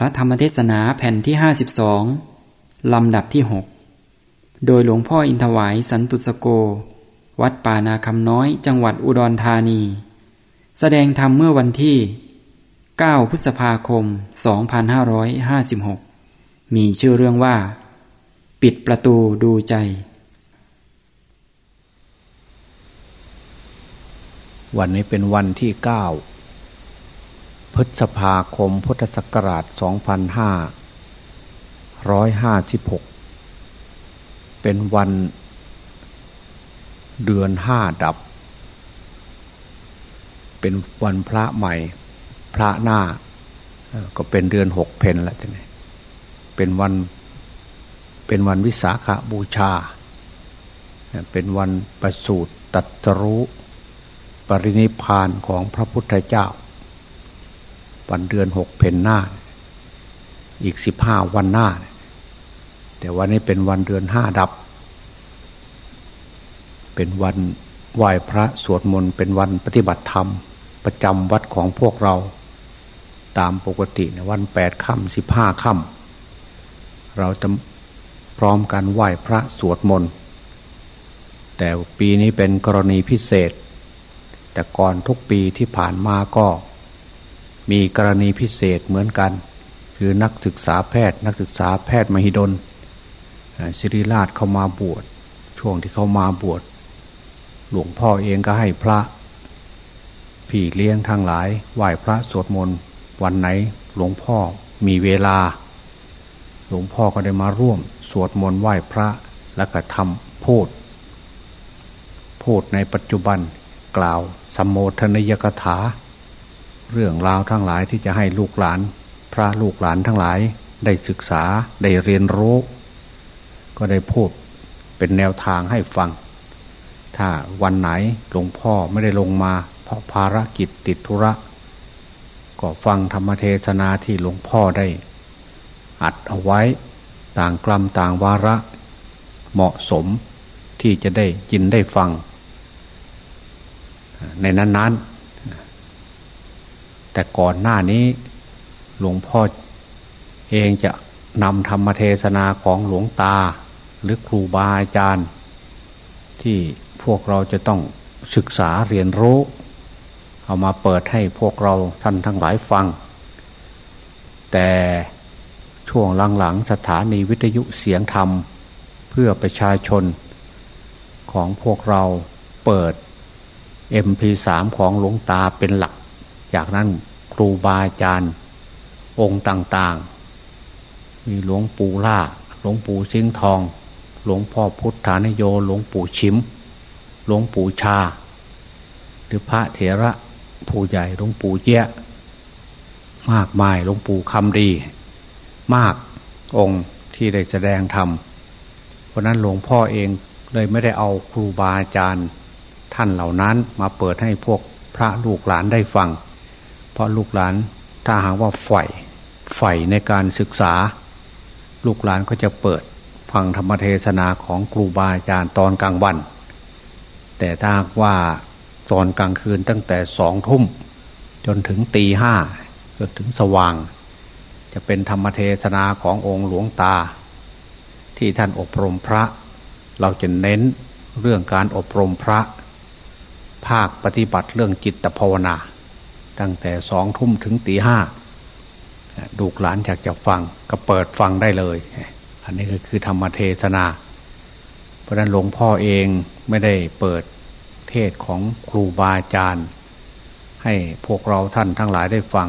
พระธรรมเทศนาแผ่นที่ 52 ลำดับที่ 6 โดยหลวงพ่ออินทวายสันตุสโก วัดป่านาคำน้อยจังหวัดอุดรธานี แสดงธรรมเมื่อวันที่ 9 พฤษภาคม 2556 มีชื่อเรื่องว่า ปิดประตูดูใจ วันนี้เป็นวันที่ 9 พฤษภาคมพุทธศักราช 2556 เป็นวันเดือนห้าดับ เป็นวันพระใหม่ พระหน้า ก็เป็นเดือนหกเพนแล้วจ้ะเป็นวันเป็นวันวิสาขาบูชา เป็นวันประสูติตัตรู้ปรินิพานของพระพุทธเจ้า วันเดือนหกเพนหน้า อีกสิบห้าวันหน้า แต่วันนี้เป็นวันเดือนห้าดับ เป็นวันไหว้พระสวดมนต์เป็นวันปฏิบัติธรรม ประจำวัดของพวกเรา ตามปกติในวันแปดค่ำสิบห้าค่ำเราจะพร้อมกันไหว้พระสวดมนต์แต่ปีนี้เป็นกรณีพิเศษ แต่ก่อนทุกปีที่ผ่านมาก็ มีกรณีพิเศษเหมือนกัน คือนักศึกษาแพทย์ นักศึกษาแพทย์มหิดลศิริราชเข้ามาบวชช่วงที่เขามาบวชหลวงพ่อเองก็ให้พระพี่เลี้ยงทั้งหลายไหว้พระสวดมนต์วันไหนหลวงพ่อมีเวลา หลวงพ่อก็ได้มาร่วม สวดมนต์ไหว้พระแล้วก็ทำพูด พูดในปัจจุบันกล่าวสมโภชนิยกถา เรื่องราวทั้งหลายที่จะให้ลูกหลาน พระลูกหลานทั้งหลายได้ศึกษาได้เรียนรู้ ก็ได้พูดเป็นแนวทางให้ฟัง ถ้าวันไหนหลวงพ่อไม่ได้ลงมา เพราะภารกิจติดธุระ ก็ฟังธรรมเทศนาที่หลวงพ่อได้ อัดเอาไว้ต่างกลัมต่างวาระ เหมาะสมที่จะได้ยินได้ฟัง ในนั้นๆ แต่ก่อนหน้านี้หลวงพ่อเองจะนำธรรมเทศนาของหลวงตา หรือครูบาอาจารย์ ที่พวกเราจะต้องศึกษาเรียนรู้ เอามาเปิดให้พวกเราท่านทั้งหลายฟัง แต่ช่วงหลังๆสถานีวิทยุเสียงธรรม เพื่อประชาชนของพวกเราเปิด MP3 ของหลวงตาเป็นหลัก จากนั้น รูบาอาจารย์องค์ต่างๆ มีหลวงปู่ล่า หลวงปู่ซิงทอง หลวงพ่อพุทธานโย หลวงปู่ชิม หลวงปู่ชา หรือพระเถระผู้ใหญ่หลวงปู่เยะมากมายหลวงปู่คำดี มากองค์ที่ได้แสดงธรรม เพราะนั้นหลวงพ่อเองเลยไม่ได้เอาครูบาอาจารย์ ท่านเหล่านั้นมาเปิดให้พวกพระลูกหลานได้ฟัง เพราะลูกหลานถ้าหากว่าใฝ่ใฝ่ในการศึกษา ลูกหลานก็จะเปิดฟังธรรมเทศนาของครูบาอาจารย์ตอนกลางวัน แต่ถ้าว่าตอนกลางคืนตั้งแต่สองทุ่ม จนถึงตีห้าจนถึงสว่าง จะเป็นธรรมเทศนาขององค์หลวงตา ที่ท่านอบรมพระ เราจะเน้นเรื่องการอบรมพระ ภาคปฏิบัติเรื่องจิตภาวนา ตั้งแต่สองทุ่มถึงตีห้าดูกหลานอยากจะฟังก็เปิดฟังได้เลย อันนี้ก็คือธรรมเทศนา เพราะนั้นหลวงพ่อเองไม่ได้เปิดเทศของครูบาอาจารย์ ให้พวกเราท่านทั้งหลายได้ฟัง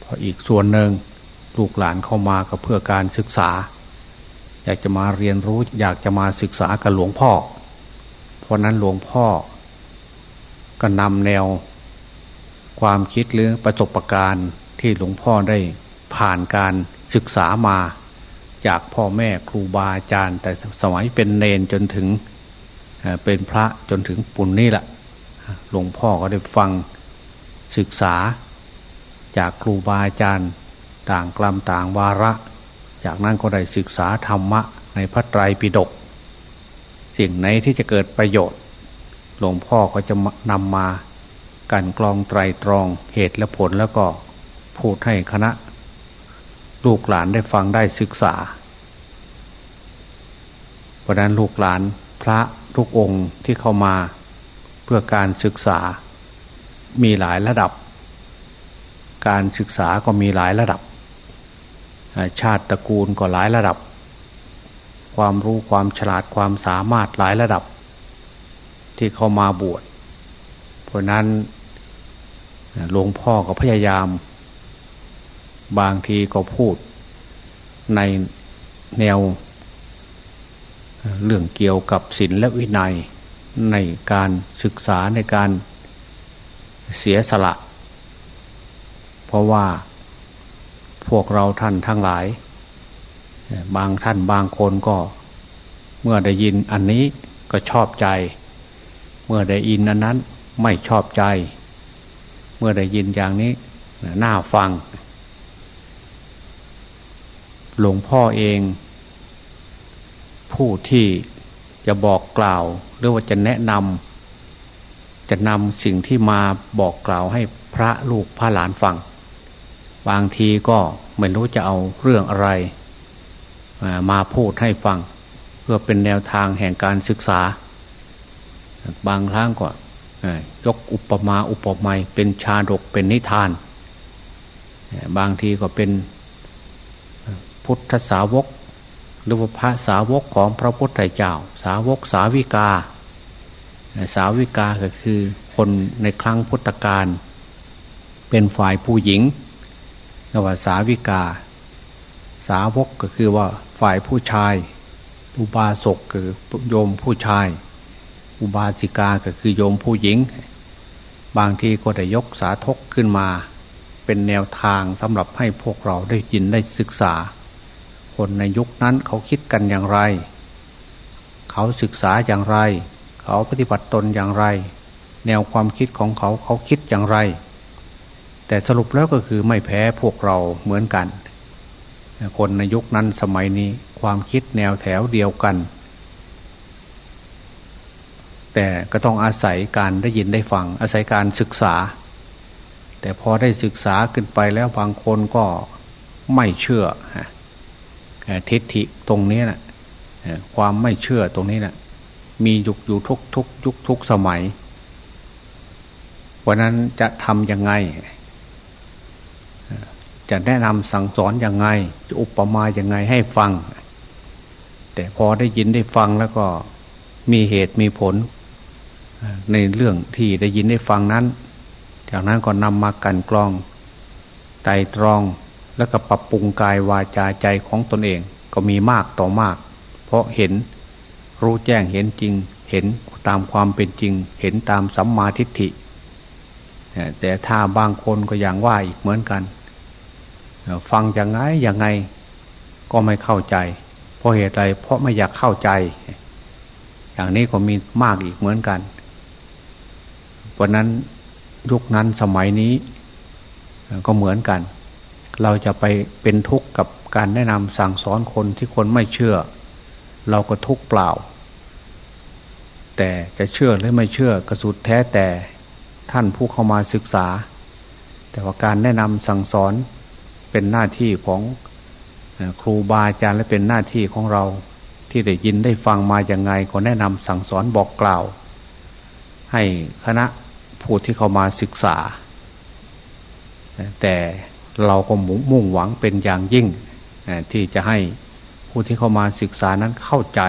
เพราะอีกส่วนหนึ่งลูกหลานเข้ามาก็เพื่อการศึกษา อยากจะมาเรียนรู้อยากจะมาศึกษากับหลวงพ่อ เพราะนั้นหลวงพ่อก็นำแนว ความคิดหรือประสบการณ์ที่หลวงพ่อได้ผ่านการศึกษามา จากพ่อแม่ครูบาอาจารย์ แต่สมัยเป็นเนนจนถึงเป็นพระจนถึงปุณนี่แหละหลวงพ่อก็ได้ฟังศึกษา จากครูบาอาจารย์ต่างกลัมต่างวาระ จากนั้นก็ได้ศึกษาธรรมะในพระไตรปิฎกสิ่งไหนที่จะเกิดประโยชน์ หลวงพ่อก็จะนำมา กันกรองไตรตรองเหตุและผลแล้วก็พูดให้คณะ ลูกหลานได้ฟังได้ศึกษา เพราะนั้นลูกหลานพระทุกองค์ที่เข้ามาเพื่อการศึกษา มีหลายระดับ การศึกษาก็มีหลายระดับ ชาติตระกูลก็หลายระดับ ความรู้ความฉลาดความสามารถหลายระดับ ที่เข้ามาบวช เพราะนั้น หลวงพ่อก็พยายาม บางทีก็พูดในแนว เรื่องเกี่ยวกับศีลและวินัยในการศึกษาในการเสียสละ เพราะว่าพวกเราท่านทั้งหลาย บางท่านบางคนก็เมื่อได้ยินอันนี้ก็ชอบใจ เมื่อได้ยินอันนั้นไม่ชอบใจ เมื่อได้ยินอย่างนี้น่าฟัง หลวงพ่อเอง ผู้ที่จะบอกกล่าว หรือว่าจะแนะนำจะนำสิ่งที่มาบอกกล่าวให้พระลูกพระหลานฟัง บางทีก็ไม่รู้จะเอาเรื่องอะไร มาพูดให้ฟัง เพื่อเป็นแนวทางแห่งการศึกษา บางครั้งก็ ยกอุปมาอุปไมยเป็นชาดกเป็นนิทาน บางทีก็เป็นพุทธสาวก หรือว่าพระสาวกของพระพุทธเจ้า สาวกสาวิกา สาวิกาก็คือคนในครั้งพุทธกาลเป็นฝ่ายผู้หญิงเรียกว่าสาวิกา สาวกก็คือว่าฝ่ายผู้ชายอุบาสกคือโยมผู้ชาย อุบาสิกาก็คือโยมผู้หญิง บางทีก็ได้ยกสาทกขึ้นมา เป็นแนวทางสำหรับให้พวกเราได้ยินได้ศึกษา คนในยุคนั้นเขาคิดกันอย่างไร เขาศึกษาอย่างไร เขาปฏิบัติตนอย่างไร แนวความคิดของเขาเขาคิดอย่างไร แต่สรุปแล้วก็คือไม่แพ้พวกเราเหมือนกัน คนในยุคนั้นสมัยนี้ความคิดแนวแถวเดียวกัน แต่ก็ต้องอาศัยการได้ยินได้ฟังอาศัยการศึกษา แต่พอได้ศึกษาขึ้นไปแล้วบางคนก็ไม่เชื่อทิฏฐิตรงนี้นะความไม่เชื่อตรงนี้นะมียุคอยู่ทุกทุกยุคทุกสมัยวันนั้นจะทำยังไง จะแนะนำสั่งสอนยังไง จะอุปมาอย่างไงให้ฟัง แต่พอได้ยินได้ฟังแล้วก็มีเหตุมีผล ในเรื่องที่ได้ยินได้ฟังนั้น จากนั้นก็นำมากันกรองไตรตรองแล้วก็ปรับปรุงกายวาจาใจของตนเองก็มีมากต่อมาก เพราะเห็นรู้แจ้งเห็นจริง เห็นตามความเป็นจริง เห็นตามสัมมาทิฏฐิแต่ถ้าบางคนก็อย่างว่าอีกเหมือนกัน ฟังอย่างไงอย่างไงก็ไม่เข้าใจ เพราะเหตุใดเพราะไม่อยากเข้าใจ อย่างนี้ก็มีมากอีกเหมือนกัน เพราะนั้นยุคนั้นสมัยนี้ก็เหมือนกัน เราจะไปเป็นทุกข์กับการแนะนำสั่งสอนคนที่คนไม่เชื่อ เราก็ทุกข์เปล่า แต่จะเชื่อหรือไม่เชื่อกระสุดแท้แต่ท่านผู้เข้ามาศึกษา แต่ว่าการแนะนำสั่งสอนเป็นหน้าที่ของครูบาอาจารย์และเป็นหน้าที่ของเราที่ได้ยินได้ฟังมาอย่างไงก็แนะนำสั่งสอนบอกกล่าว ให้คณะ ผู้ที่เข้ามาศึกษา แต่เราก็มุ่งหวังเป็นอย่างยิ่ง ที่จะให้ผู้ที่เข้ามาศึกษานั้นเข้าใจ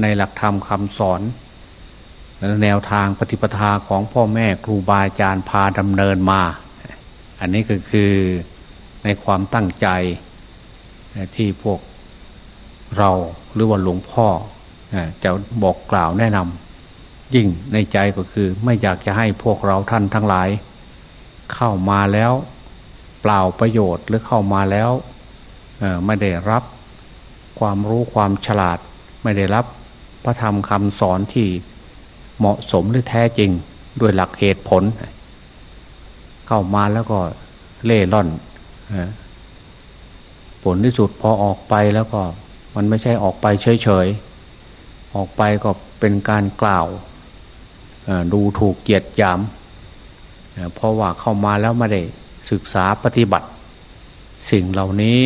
ในหลักธรรมคำสอน แนวทางปฏิปทาของพ่อแม่ครูบาอาจารย์พาดำเนินมา อันนี้ก็คือในความตั้งใจที่พวกเราหรือว่าหลวงพ่อจะบอกกล่าวแนะนำ ยิ่งในใจก็คือ ไม่อยากจะให้พวกเราท่านทั้งหลาย เข้ามาแล้ว เปล่าประโยชน์หรือเข้ามาแล้วไม่ได้รับความรู้ความฉลาด ไม่ได้รับพระธรรมคำสอนที่เหมาะสมหรือแท้จริงด้วยหลักเหตุผล เข้ามาแล้วก็เล่ร่อนผลที่สุดพอออกไปแล้วก็มันไม่ใช่ออกไปเฉยๆ ออกไปก็เป็นการกล่าว ดูถูกเกียดยามเพราะว่าเข้ามาแล้วไม่ได้ศึกษาปฏิบัติ สิ่งเหล่านี้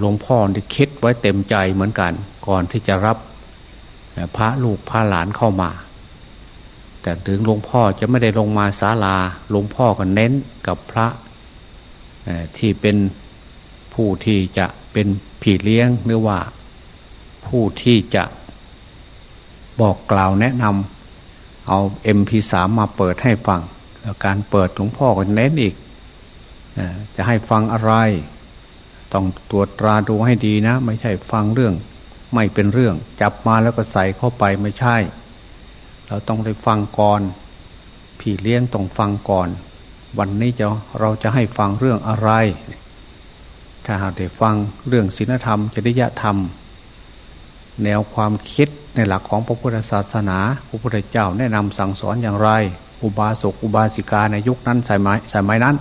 หลวงพ่อได้คิดไว้เต็มใจเหมือนกัน ก่อนที่จะรับพระลูกพระหลานเข้ามา แต่ถึงหลวงพ่อจะไม่ได้ลงมาศาลาหลวงพ่อก็เน้นกับพระที่เป็นผู้ที่จะเป็นผีเลี้ยงหรือว่าผู้ที่จะบอกกล่าวแนะนำ เอา MP3 มาเปิดให้ฟังแล้วการเปิดหลวงพ่อก็เน้นอีก จะให้ฟังอะไร ต้องตรวจตราดูให้ดีนะ ไม่ใช่ฟังเรื่อง ไม่เป็นเรื่อง จับมาแล้วก็ใส่เข้าไปไม่ใช่ เราต้องได้ฟังก่อนพี่เลี้ยงต้องฟังก่อน วันนี้จะเราจะให้ฟังเรื่องอะไร ถ้าหากได้ฟังเรื่องศีลธรรมจริยธรรม แนวความคิด ในหลักของพระพุทธศาสนา พระพุทธเจ้าแนะนำสั่งสอนอย่างไร อุบาสกอุบาสิกาในยุคนั้นใส่ไม้ใส่ไม้นั้น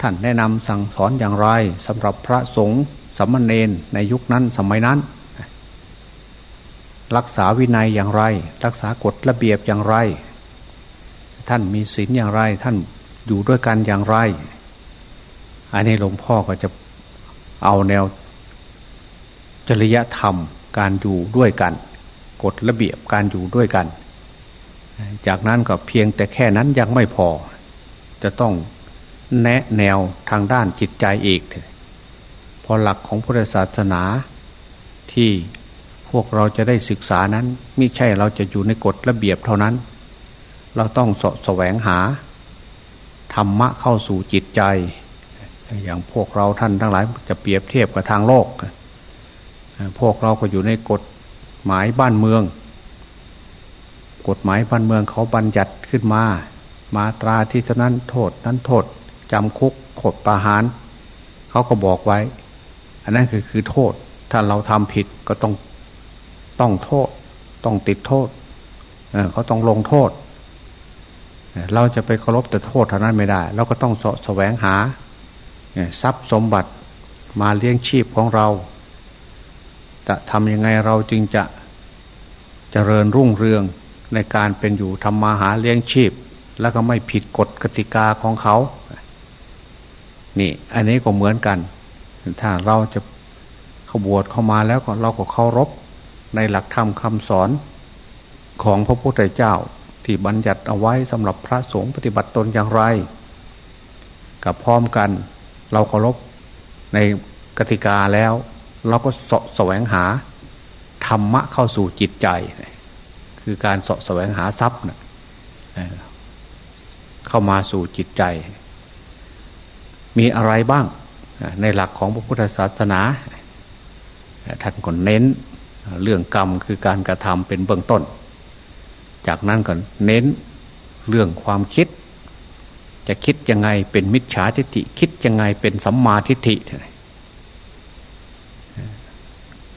ท่านแนะนำสั่งสอนอย่างไรสำหรับพระสงฆ์สัมมเนนในยุคนั้นสมัยนั้น รักษาวินัยอย่างไร รักษากฎระเบียบอย่างไร ท่านมีศีลอย่างไร ท่านอยู่ด้วยกันอย่างไร อันนี้หลวงพ่อก็จะเอาแนวจริยธรรม การอยู่ด้วยกัน กฎระเบียบการอยู่ด้วยกัน จากนั้นก็เพียงแต่แค่นั้นยังไม่พอ จะต้องแนะแนวทางด้านจิตใจอีกพอหลักของพุทธศาสนาที่พวกเราจะได้ศึกษานั้นไม่ใช่เราจะอยู่ในกฎระเบียบเท่านั้น เราต้องสะแสวงหา ธรรมะเข้าสู่จิตใจ อย่างพวกเราท่านทั้งหลายจะเปรียบเทียบกับทางโลก พวกเราก็อยู่ในกฎหมายบ้านเมือง กฎหมายบ้านเมืองเขาบัญญัติขึ้นมา มาตราที่นั้นโทษนั้นโทษจำคุกขดประหาร เขาก็บอกไว้ อันนั้นคือคือโทษ ถ้าเราทำผิดก็ต้องต้องโทษ ต้องติดโทษเเขาต้องลงโทษ เราจะไปเคารพแต่โทษเท่านั้นไม่ได้ เราก็ต้องสแสวงหาทรัพย์สมบัติมาเลี้ยงชีพของเรา จะทำยังไงเราจึงจะจะเจริญรุ่งเรืองในการเป็นอยู่ทำมาหาเลี้ยงชีพ แล้วก็ไม่ผิดกฎกติกาของเขา นี่อันนี้ก็เหมือนกัน ถ้าเราจะขบวชเข้ามาแล้วก็เราก็เคารพในหลักธรรมคำสอนของพระพุทธเจ้าที่บัญญัติเอาไว้สำหรับพระสงฆ์ปฏิบัติตนอย่างไร กับพร้อมกันเราเคารพในกติกาแล้ว เราก็สะแสวงหาธรรมะเข้าสู่จิตใจ คือการสะแสวงหาทรัพย์นะเข้ามาสู่จิตใจ มีอะไรบ้างในหลักของพระพุทธศาสนาท่านก็เน้นเรื่องกรรมคือการกระทำเป็นเบื้องต้น จากนั้นก็เน้นเรื่องความคิด จะคิดยังไงเป็นมิจฉาทิฏฐิ คิดยังไงเป็นสัมมาทิฏฐิ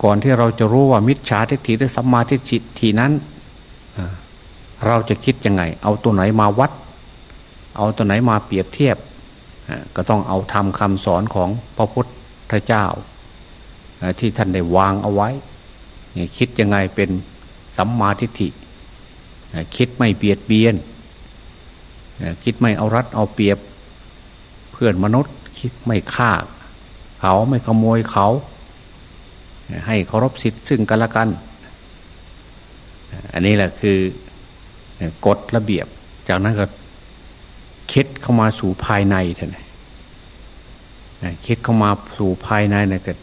ก่อนที่เราจะรู้ว่ามิจฉาทิฏฐิหรือสัมมาทิฏฐินั้นเราจะคิดยังไง เอาตัวไหนมาวัด เอาตัวไหนมาเปรียบเทียบ ก็ต้องเอาทำคำสอนของพระพุทธเจ้า ที่ท่านได้วางเอาไว้ คิดยังไงเป็นสัมมาทิฏฐิคิดไม่เบียดเบียน คิดไม่เอารัดเอาเปรียบ เพื่อนมนุษย์ คิดไม่ฆ่า เขาไม่ขโมยเขา ให้เคารพสิทธิ์ซึ่งกันและกัน อันนี้แหละคือกฎระเบียบ จากนั้นก็คิดเข้ามาสู่ภายในเท่านคิดเข้ามาสู่ภายในเนี่ยก็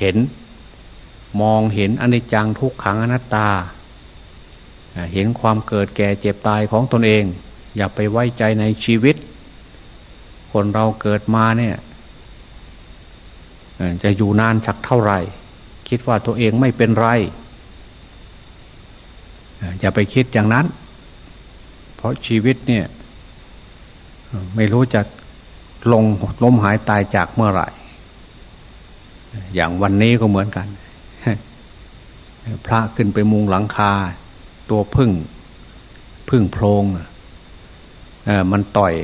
เห็น มองเห็นอนิจจังทุกขังอนัตตา เห็นความเกิดแก่เจ็บตายของตนเอง อย่าไปไว้ใจในชีวิต คนเราเกิดมาเนี่ยจะอยู่นานสักเท่าไหร่ คิดว่าตัวเองไม่เป็นไร อย่าไปคิดอย่างนั้น เพราะชีวิตเนี่ย ไม่รู้จะลงล้มหายตายจากเมื่อไหร่ อย่างวันนี้ก็เหมือนกัน พระขึ้นไปมุงหลังคา ตัวพึ่งพึ่งโพรงมันต่อย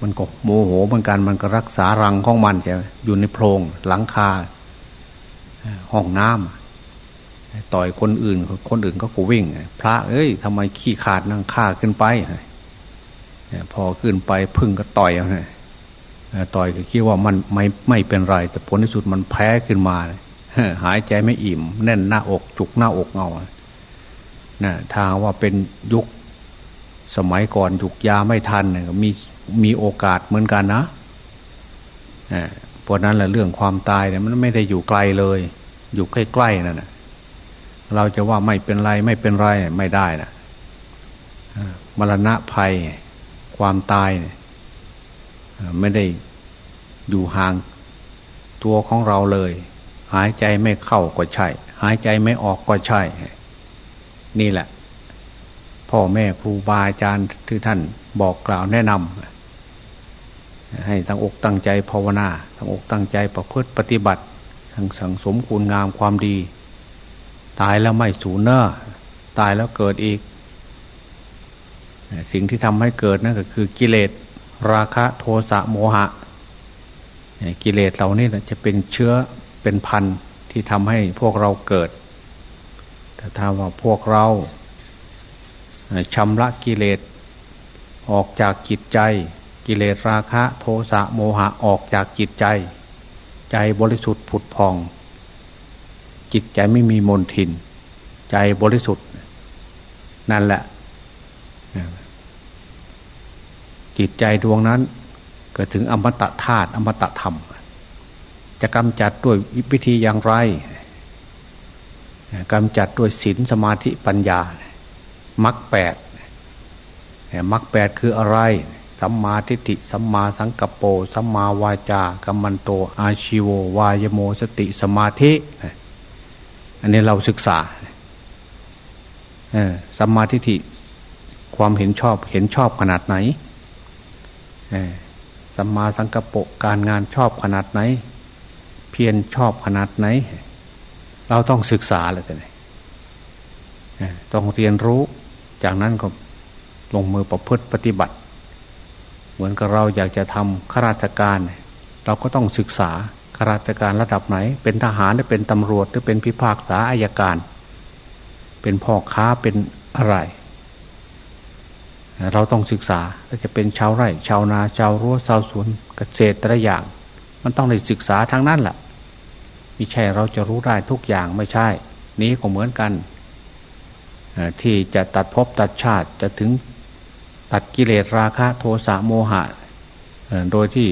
มันก็โมโหเหมือนกันมันก็รักษารังของมันใช่อยู่ในโพรงหลังคา ห้องน้ำต่อยคนอื่น คนอื่นก็กูวิ่ง พระเอ้ยทำไมขี้ขาดนั่งฆ่าขึ้นไปพอขึ้นไปพึ่งก็ต่อยต่อยก็คิดว่ามันไม่ไม่เป็นไร แต่ผลที่สุดมันแพ้ขึ้นมาหายใจไม่อิ่ม แน่นหน้าอกจุกหน้าอกเงานะถ้าว่าเป็นยุคสมัยก่อนยุคยาไม่ทันมีมีโอกาสเหมือนกันนะ เพราะนั้นแหละเรื่องความตายเนี่ยมันไม่ได้อยู่ไกลเลย อยู่ใกล้ๆนั่นนะเราจะว่าไม่เป็นไรไม่เป็นไรไม่ได้นะมรณะภัยความตายเนี่ยไม่ได้อยู่ห่างตัวของเราเลย หายใจไม่เข้าก็ใช่ หายใจไม่ออกก็ใช่ นี่แหละ พ่อแม่ครูบาอาจารย์ที่ท่านบอกกล่าวแนะนำ ให้ตั้งอกตั้งใจภาวนาตั้งอกตั้งใจประพฤติปฏิบัติทั้งสังสมคุณงามความดี ตายแล้วไม่สูญเนอตายแล้วเกิดอีก สิ่งที่ทำให้เกิดนั่นก็คือกิเลสราคะโทสะโมหะ กิเลสเหล่านี้จะเป็นเชื้อเป็นพันธุ์ที่ทำให้พวกเราเกิด แต่ถ้าว่าพวกเราชำระกิเลสออกจากจิตใจ กิเลสราคะโทสะโมหะออกจากจิตใจ ใจบริสุทธิ์ผุดพอง จิตใจไม่มีมนทิน ใจบริสุทธิ์ นั่นแหละ จิตใจดวงนั้นเกิดถึงอมตะธาตุอมตะธรรม จะกำจัดด้วยวิธีอย่างไรกำจัดด้วยศีลสมาธิปัญญามรรคแปดมรรคแปดคืออะไร สัมมาทิฏฐิสัมมาสังกัปโปสัมมาวาจากัมมันโต อาชิโว วายโมสติสมาธิ อันนี้เราศึกษาสัมมาทิฏฐิความเห็นชอบเห็นชอบขนาดไหนสัมมาสังกปะการงานชอบขนาดไหน เพียรชอบขนาดไหน เราต้องศึกษาเลยกันต้องเรียนรู้จากนั้นก็ลงมือประพฤติปฏิบัติ เหมือนกับเราอยากจะทำข้าราชการ เราก็ต้องศึกษาข้าราชการระดับไหน เป็นทหารหรือเป็นตำรวจหรือเป็นพิพากษาอายการ เป็นพ่อค้าเป็นอะไร เราต้องศึกษาถ้าจะเป็นชาวไร่ ชาวนาชาวรั้วชาวสวนเกษตรแต่ละอย่าง มันต้องได้ศึกษาทั้งนั้นแหละไม่ใช่เราจะรู้ได้ทุกอย่างไม่ใช่ นี้ก็เหมือนกันที่จะตัดภพตัดชาติจะถึง ตัดกิเลสราคะโทสะโมหะ โดยที่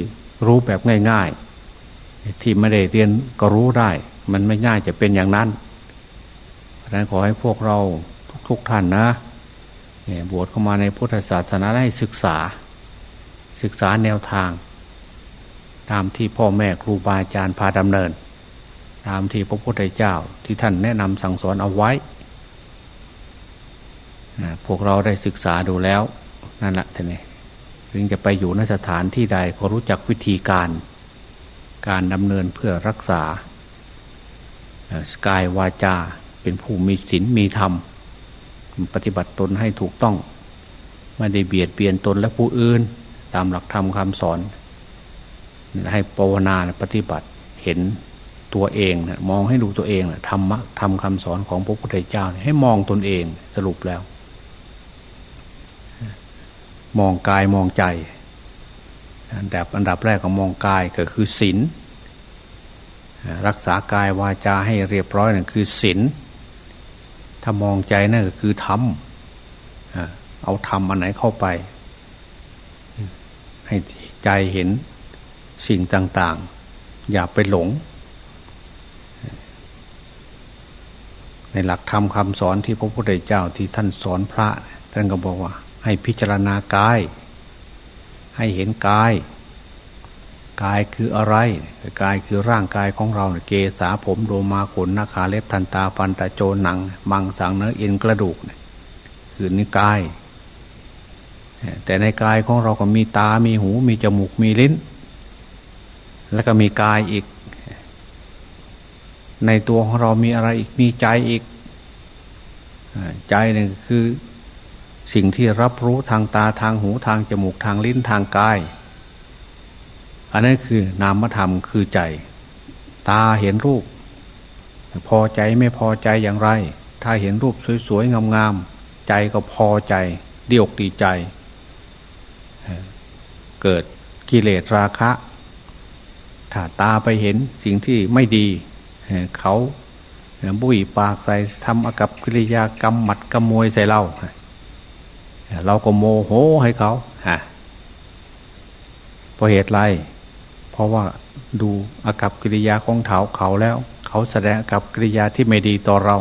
รู้แบบง่าย ๆ ที่ไม่ได้เรียนก็รู้ได้ มันไม่ง่ายจะเป็นอย่างนั้นเพราะนั้นขอให้พวกเราทุกๆท่านนะบวชเข้ามาในพุทธศาสนาให้ศึกษา ศึกษาแนวทาง ตามที่พ่อแม่ครูบาอาจารย์พาดำเนิน ตามที่พระพุทธเจ้าที่ท่านแนะนำสั่งสอนเอาไว้พวกเราได้ศึกษาดูแล้ว นั่นแหละท่านนี่ถึงจะไปอยู่นสถานที่ใดก็รู้จักวิธีการ การดำเนินเพื่อรักษากายวาจาเป็นผู้มีศีลมีธรรม ปฏิบัติตนให้ถูกต้อง ไม่ได้เบียดเบียนตนและผู้อื่น ตามหลักธรรมคำสอน ให้ภาวนาปฏิบัติเห็นตัวเองนะมองให้ดูตัวเองนะธรรมะทำคำสอนของพระพุทธเจ้า ให้มองตนเองสรุปแล้ว มองกายมองใจ อันดับอันดับแรกก็มองกายก็คือศีลรักษากายวาจาให้เรียบร้อยนั่นคือศีลถ้ามองใจนั่นก็คือทำเอาทำอันไหนเข้าไป ให้ใจเห็นสิ่งต่าง ๆ อย่าไปหลง ในหลักธรรมคำสอนที่พระพุทธเจ้าที่ท่านสอนพระ ท่านก็บอกว่า ให้พิจารณากาย ให้เห็นกาย กายคืออะไรกายคือร่างกายของเราเกษาผมโลมาขนนาขาเล็บทันตาฟันตาโจหนัง มังสังเนื้อเอ็นกระดูกคือนี่กาย แต่ในกายของเราก็มีตา มีหู มีจมูก มีลิ้น แล้วก็มีกายอีก ในตัวของเรามีอะไรอีก มีใจอีก ใจนี่คือ สิ่งที่รับรู้ทางตาทางหูทางจมูกทางลิ้นทางกาย อันนั้นคือนามธรรมคือใจ ตาเห็นรูป พอใจไม่พอใจอย่างไร ถ้าเห็นรูปสวยๆงามๆใจก็พอใจดีอกดีใจ เกิดกิเลสราคะ ถ้าตาไปเห็นสิ่งที่ไม่ดี เขาบุยปากใส่ทำอากับกิริยากรรมหมัดกำมวยใส่เรา เราก็โมโหให้เขาฮะเพราะเหตุไร เพราะว่าดูอากับกิริยาของเขาเขาแล้ว เขาแสดงอากับกิริยาที่ไม่ดีต่อเรา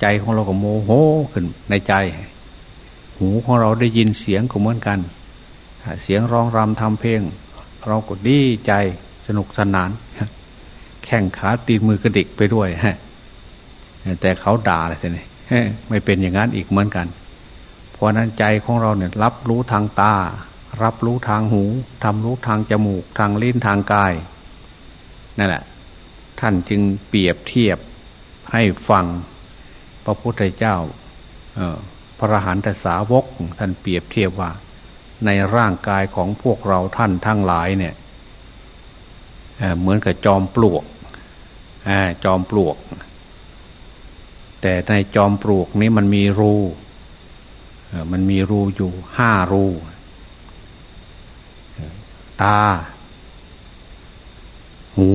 ใจของเราก็โมโหขึ้นในใจ หูของเราได้ยินเสียงก็เหมือนกัน เสียงร้องรำทำเพลง เราก็ดีใจสนุกสนาน แข่งขาตีมือกระดิกไปด้วยฮะแต่เขาด่าอะไรสิเนี่ยไม่เป็นอย่างนั้นอีกเหมือนกันเพ ราะนั้นใจของเราเนี่ยรับรู้ทางตา รับรู้ทางหูทำรู้ทางจมูกทางลิ้นทางกายนั่นแหละ ท่านจึงเปรียบเทียบให้ฟังพระพุทธเจ้าพระหันตสาวกท่านเปรียบเทียบว่า ในร่างกายของพวกเราท่านทั้งหลายเนี่ยเหมือนกับจอมปลวกจอมปลวก แต่ในจอมปลวกนี้มันมีรู มันมีรูอยู่ห้ารู ตา หู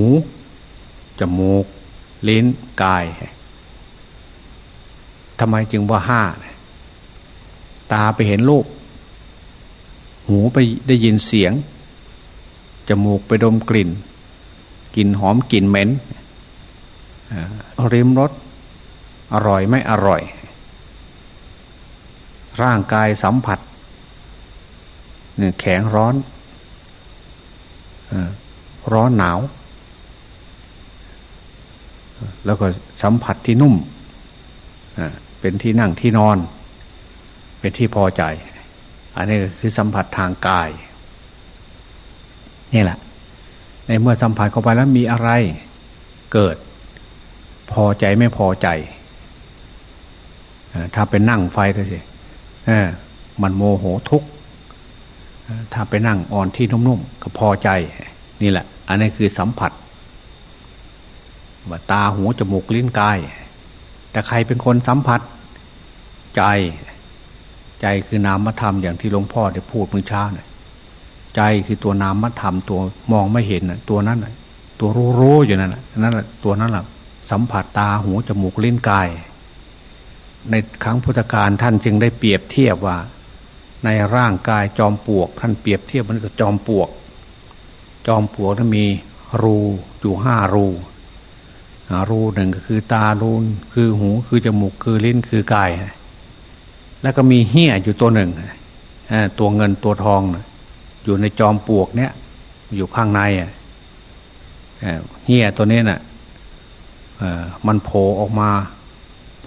จมูก ลิ้น กาย ทำไมจึงว่าห้า ตาไปเห็นรูป หูไปได้ยินเสียง จมูกไปดมกลิ่น กลิ่นหอมกลิ่นเหม็นริมรสอร่อยไม่อร่อย ร่างกายสัมผัสเนี่ยแข็งร้อนร้อนหนาว แล้วก็สัมผัสที่นุ่มเป็นที่นั่งที่นอน เป็นที่พอใจ อันนี้คือสัมผัสทางกาย นี่แหละ ในเมื่อสัมผัสเข้าไปแล้วมีอะไรเกิด พอใจไม่พอใจ ถ้าไปนั่งไฟก็สิ มันโมโหทุกถ้าไปนั่งอ่อนที่นุ่มๆก็พอใจ นี่แหละ อันนี้คือสัมผัสว่าตาหูจมูกลิ้นกาย แต่ใครเป็นคนสัมผัส ใจ ใจคือนามธรรมอย่างที่หลวงพ่อได้พูดเมื่อเช้าเนี่ยใจคือตัวนามธรรมตัวมองไม่เห็นตัวนั้นตัวรู้รู้อยู่นั่นนั่นแหละตัวนั้นแหละสัมผัสตาหูจมูกลิ้นกาย ในครั้งพุทธกาลท่านจึงได้เปรียบเทียบว่า ในร่างกายจอมปลวก ท่านเปรียบเทียบมันกับจอมปลวก จอมปลวกนั้นมีรูอยู่ห้ารูรูหนึ่งก็คือตารูนคือหูคือจมูกคือลิ้นคือกาย แล้วก็มีเหี้ยอยู่ตัวหนึ่งตัวเงินตัวทองอยู่ในจอมปลวกเนี้ยอยู่ข้างในเหี้ยตัวนี้น่ะมันโผล่ออกมา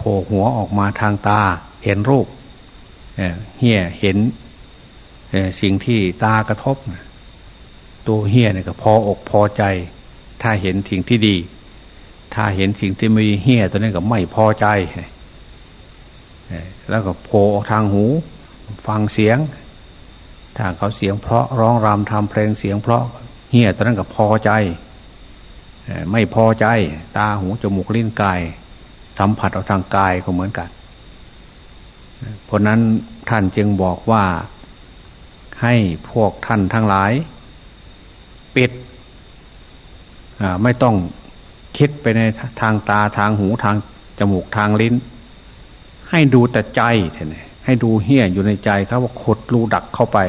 โผล่หัวออกมาทางตา เห็นรูปเฮียเห็นสิ่งที่ตากระทบ ตัวเฮียเนี่ยก็พออกพอใจ ถ้าเห็นสิ่งที่ดี ถ้าเห็นสิ่งที่ไม่เฮียตัวนี้ก็ไม่พอใจ แล้วก็โผล่ทางหู ฟังเสียง ถ้าเขาเสียงเพราะร้องรำทำเพลงเสียงเพราะเฮียตัวนั้นก็พอใจ ไม่พอใจ ตาหูจมูกลิ้นกาย สัมผัสเอาทางกายก็เหมือนกัน เพราะนั้นท่านจึงบอกว่าให้พวกท่านทั้งหลาย ปิดไม่ต้องคิดไปในทางตาทางหูทางจมูกทางลิ้น ให้ดูแต่ใจเถอะให้ดูเหี้ยอยู่ในใจครับว่าขดรูดักเข้าไป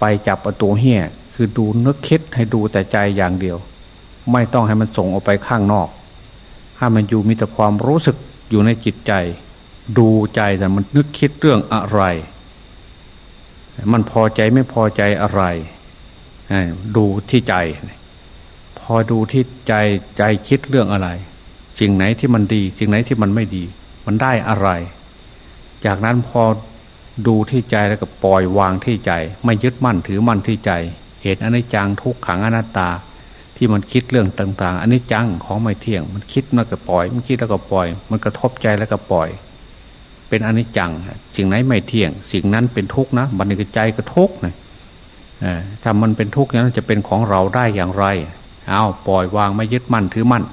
ไปจับประตูเหี้ยคือดูนึกคิดให้ดูแต่ใจอย่างเดียว ไม่ต้องให้มันส่งออกไปข้างนอก ถ้ามันอยู่มีแต่ความรู้สึกอยู่ในจิตใจ ดูใจแต่มันนึกคิดเรื่องอะไร มันพอใจไม่พอใจอะไรดูที่ใจ พอดูที่ใจใจคิดเรื่องอะไรสิ่งไหนที่มันดีสิ่งไหนที่มันไม่ดี มันได้อะไร จากนั้นพอดูที่ใจแล้วก็ปล่อยวางที่ใจ ไม่ยึดมั่นถือมั่นที่ใจ เหตุอนิจจังทุกขังอนัตตา ที่มันคิดเรื่องต่างๆ อันนี้จังของไม่เที่ยง มันคิดแล้วก็ปล่อย มันคิดแล้วก็ปล่อย มันกระทบใจแล้วก็ปล่อย เป็นอันิจจังสิ่งไหนไม่เที่ยง สิ่งนั้นเป็นทุกข์นะบันทึกใจก็ทุกข์นะถ้ามันเป็นทุกข์นั้นจะเป็นของเราได้อย่างไรเอาปล่อยวางไม่ยึดมั่นถือมั่น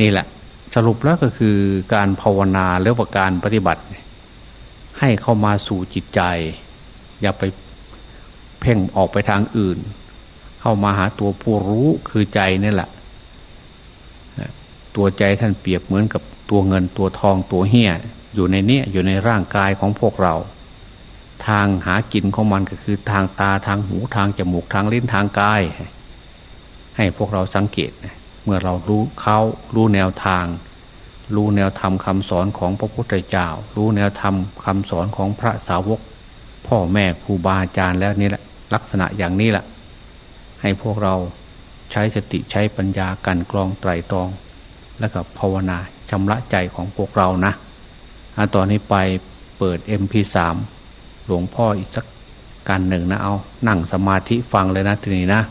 นี่แหละ สรุปแล้วก็คือการภาวนาหรือว่าการปฏิบัติ ให้เข้ามาสู่จิตใจ อย่าไปเพ่งออกไปทางอื่น เข้ามาหาตัวผู้รู้คือใจนี่แหละตัวใจท่านเปรียบเหมือนกับตัวเงินตัวทองตัวเหี้ยอยู่ในเนี้ยอยู่ในร่างกายของพวกเรา ทางหากินของมันก็คือทางตาทางหูทางจมูกทางลิ้นทางกาย ให้พวกเราสังเกต เมื่อเรารู้เขารู้แนวทาง รู้แนวธรรมคำสอนของพระพุทธเจ้า รู้แนวธรรมคำสอนของพระสาวก พ่อแม่ครูบาอาจารย์แล้วนี่แหละ ลักษณะอย่างนี้แหละ ให้พวกเราใช้สติใช้ปัญญากันกรองไตรตรอง และกับภาวนาชำระใจของพวกเรานะอาตอนนี้ไปเปิด MP3 หลวงพ่ออีกสักการหนึ่งนะเอา นั่งสมาธิฟังเลยนะทีนี้นะ